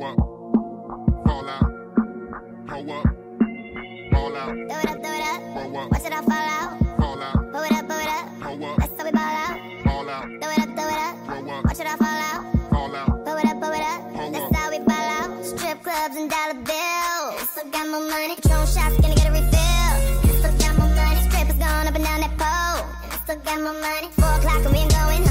Throw up, fall out, pull up, ball out. Do it up, throw it up, throw up. Watch it all fall out, fall out. Throw it up, throw it up, throw up. That's how we ball out, ball out. Throw it up, throw it up, throw up. Watch it all fall out, fall out. Throw it up, throw it up, throw up. That's how we ball out. Strip clubs and dollar bills. So got more money, drone shots, gonna get a refill. Still got more money, strippers going up and down that pole. Still got more money, four o'clock and we ain't going home.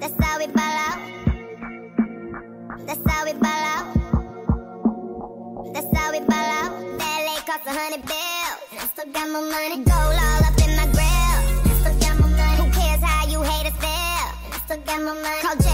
That's how we ball out. That's how we ball out. That's how we ball out. Ballet cost a hundred bills. And I still got more money. Gold all up in my grill. And I still got more money. Who cares how you haters feel? And I still got more money. Call J